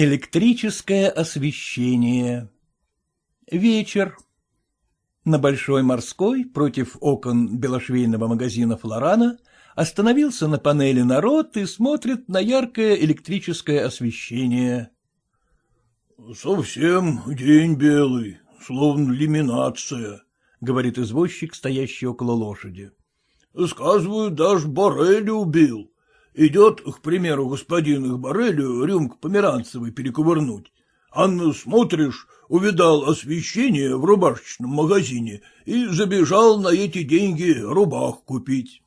Электрическое освещение Вечер. На Большой морской, против окон белошвейного магазина «Флорана», остановился на панели народ и смотрит на яркое электрическое освещение. — Совсем день белый, словно лиминация, — говорит извозчик, стоящий около лошади. — Сказывают, даже Борелли убил. Идет, к примеру, господин их Борелю рюмку померанцевой перекувырнуть. Анна, смотришь, увидал освещение в рубашечном магазине и забежал на эти деньги рубах купить.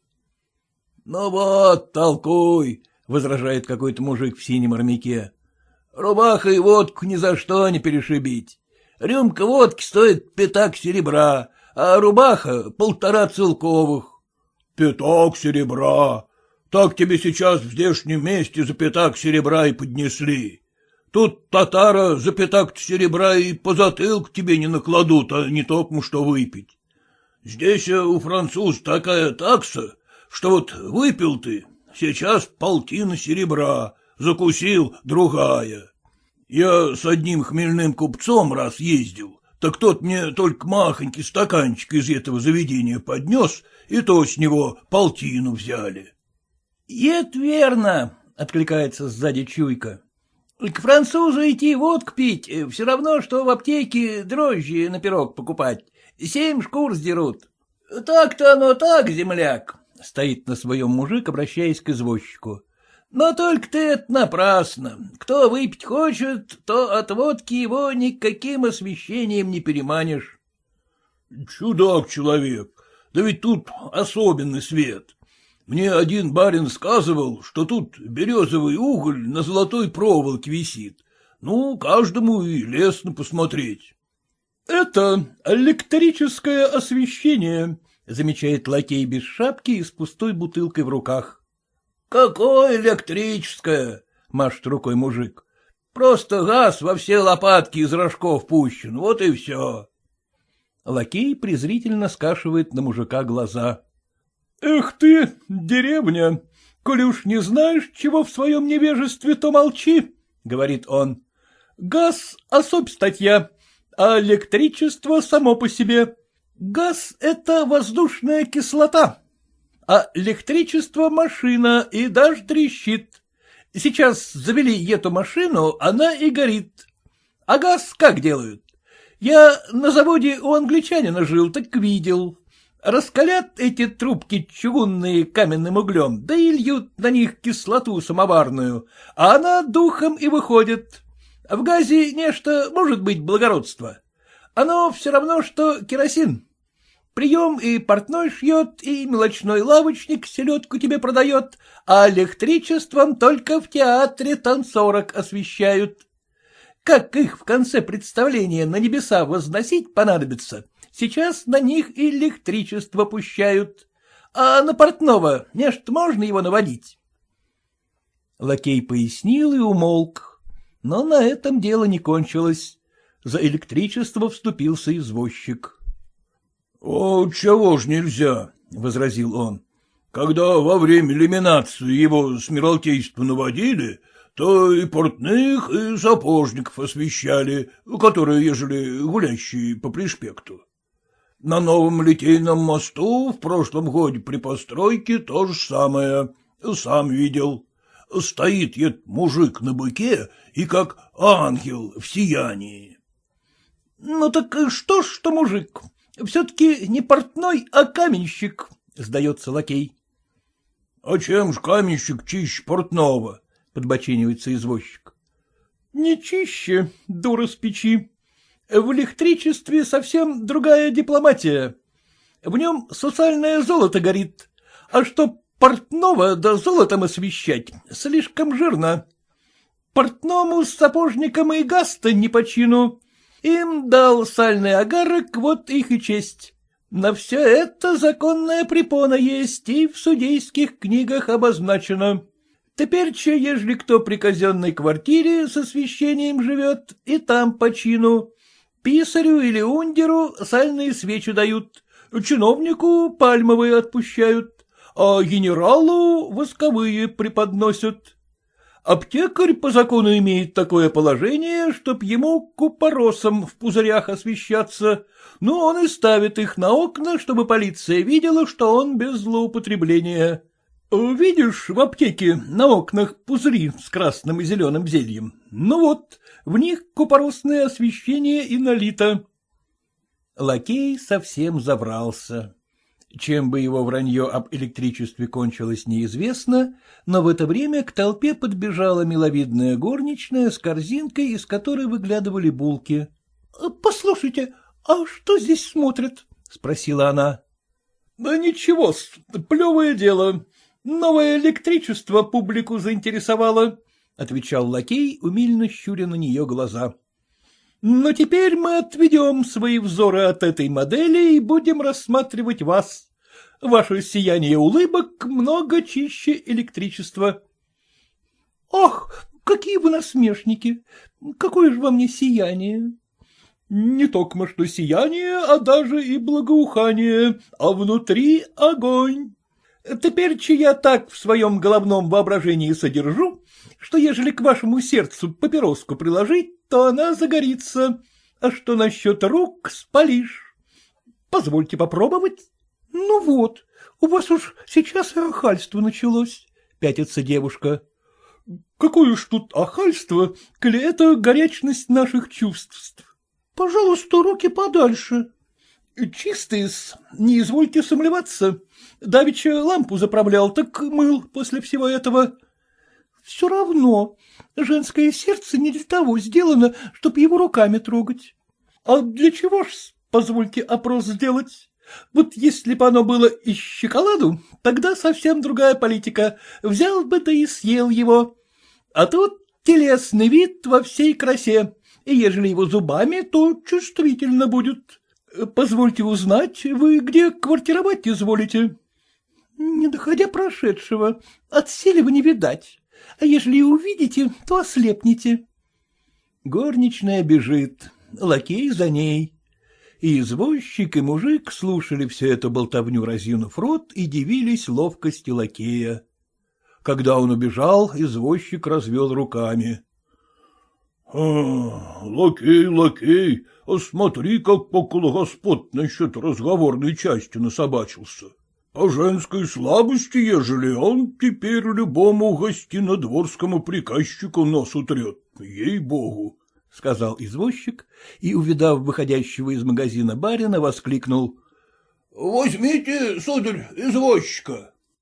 — Ну вот, толкуй, — возражает какой-то мужик в синем армяке. — Рубаха и водку ни за что не перешибить. Рюмка водки стоит пятак серебра, а рубаха — полтора целковых. — Пятак серебра, так тебе сейчас в здешнем месте за пятак серебра и поднесли. Тут татара за пятак серебра и по затылку тебе не накладут, а не только что выпить. Здесь э, у француз такая такса, что вот выпил ты, сейчас полтина серебра, закусил другая. Я с одним хмельным купцом раз ездил, так тот мне только махонький стаканчик из этого заведения поднес, и то с него полтину взяли. — Это верно, — откликается сзади чуйка. — К французу идти водку пить, э, все равно, что в аптеке дрожжи на пирог покупать. Семь шкур сдерут. — Так-то оно так, земляк, — стоит на своем мужик, обращаясь к извозчику. — Но только ты это напрасно. Кто выпить хочет, то от водки его никаким освещением не переманишь. — Чудак человек, да ведь тут особенный свет. Мне один барин сказывал, что тут березовый уголь на золотой проволоке висит. Ну, каждому и лестно посмотреть. — Это электрическое освещение, — замечает лакей без шапки и с пустой бутылкой в руках. — Какое электрическое? — машет рукой мужик. — Просто газ во все лопатки из рожков пущен, вот и все. Лакей презрительно скашивает на мужика глаза. Эх ты, деревня, коли уж не знаешь, чего в своем невежестве, то молчи, — говорит он. Газ — особь статья, а электричество само по себе. Газ — это воздушная кислота, а электричество — машина и даже трещит. Сейчас завели эту машину, она и горит. А газ как делают? Я на заводе у англичанина жил, так видел. Раскалят эти трубки чугунные каменным углем, да и льют на них кислоту самоварную, а она духом и выходит. В газе нечто может быть благородство. Оно все равно, что керосин. Прием и портной шьет, и мелочной лавочник селедку тебе продает, а электричеством только в театре танцорок освещают. Как их в конце представления на небеса возносить понадобится, Сейчас на них электричество пущают. А на портного, нечто можно его наводить? Лакей пояснил и умолк. Но на этом дело не кончилось. За электричество вступился извозчик. — О, чего ж нельзя, — возразил он. — Когда во время иллюминации его смиралтейство наводили, то и портных, и сапожников освещали, которые, ежели гулящие по пришпекту. На новом Литейном мосту в прошлом годе при постройке то же самое. Сам видел. Стоит ед мужик на быке и как ангел в сиянии. — Ну так что ж, что мужик? Все-таки не портной, а каменщик, — сдается лакей. — А чем ж каменщик чище портного? — подбоченивается извозчик. — Не чище, дура с печи. В электричестве совсем другая дипломатия. В нем социальное золото горит, а что портного да золотом освещать слишком жирно. Портному с сапожником и гаста не почину. Им дал сальный агарок, вот их и честь. На все это законная препона есть и в судейских книгах обозначено. Теперь, че, ежели кто при казенной квартире с освещением живет, и там почину, Писарю или ундеру сальные свечи дают, чиновнику пальмовые отпущают, а генералу восковые преподносят. Аптекарь по закону имеет такое положение, чтоб ему купоросом в пузырях освещаться, но он и ставит их на окна, чтобы полиция видела, что он без злоупотребления. Видишь в аптеке на окнах пузыри с красным и зеленым зельем? Ну вот, в них купоросное освещение и налито. Лакей совсем забрался. Чем бы его вранье об электричестве кончилось, неизвестно, но в это время к толпе подбежала миловидная горничная с корзинкой, из которой выглядывали булки. — Послушайте, а что здесь смотрят? — спросила она. — Да ничего, плевое дело. Новое электричество публику заинтересовало, — отвечал лакей, умильно щуря на нее глаза. Но теперь мы отведем свои взоры от этой модели и будем рассматривать вас. Ваше сияние улыбок много чище электричества. — Ах, какие вы насмешники! Какое же во мне сияние! — Не только что сияние, а даже и благоухание, а внутри огонь. Теперь, че я так в своем головном воображении содержу, что ежели к вашему сердцу папироску приложить, то она загорится, а что насчет рук спалишь. Позвольте попробовать. — Ну вот, у вас уж сейчас и охальство началось, — пятится девушка. — Какое ж тут охальство, коли это горячность наших чувств? — Пожалуйста, руки подальше. — Чистые-с, не извольте сомневаться. Давеча лампу заправлял, так мыл после всего этого. — Все равно, женское сердце не для того сделано, чтоб его руками трогать. А для чего ж, позвольте опрос сделать? Вот если бы оно было из шоколаду, тогда совсем другая политика. Взял бы да и съел его. А тут телесный вид во всей красе, и ежели его зубами, то чувствительно будет. Позвольте узнать, вы где квартировать изволите? Не доходя прошедшего, от сели вы не видать а ежели и увидите, то ослепнете. Горничная бежит, лакей за ней. И извозчик, и мужик слушали все это болтовню, разъюнув рот, и дивились ловкости лакея. Когда он убежал, извозчик развел руками. — Лакей, лакей, а смотри, как около господ насчет разговорной части насобачился. По женской слабости, ежели он теперь любому гостинодворскому приказчику нос утрет, ей-богу, — сказал извозчик и, увидав выходящего из магазина барина, воскликнул. — Возьмите, сударь, извозчика.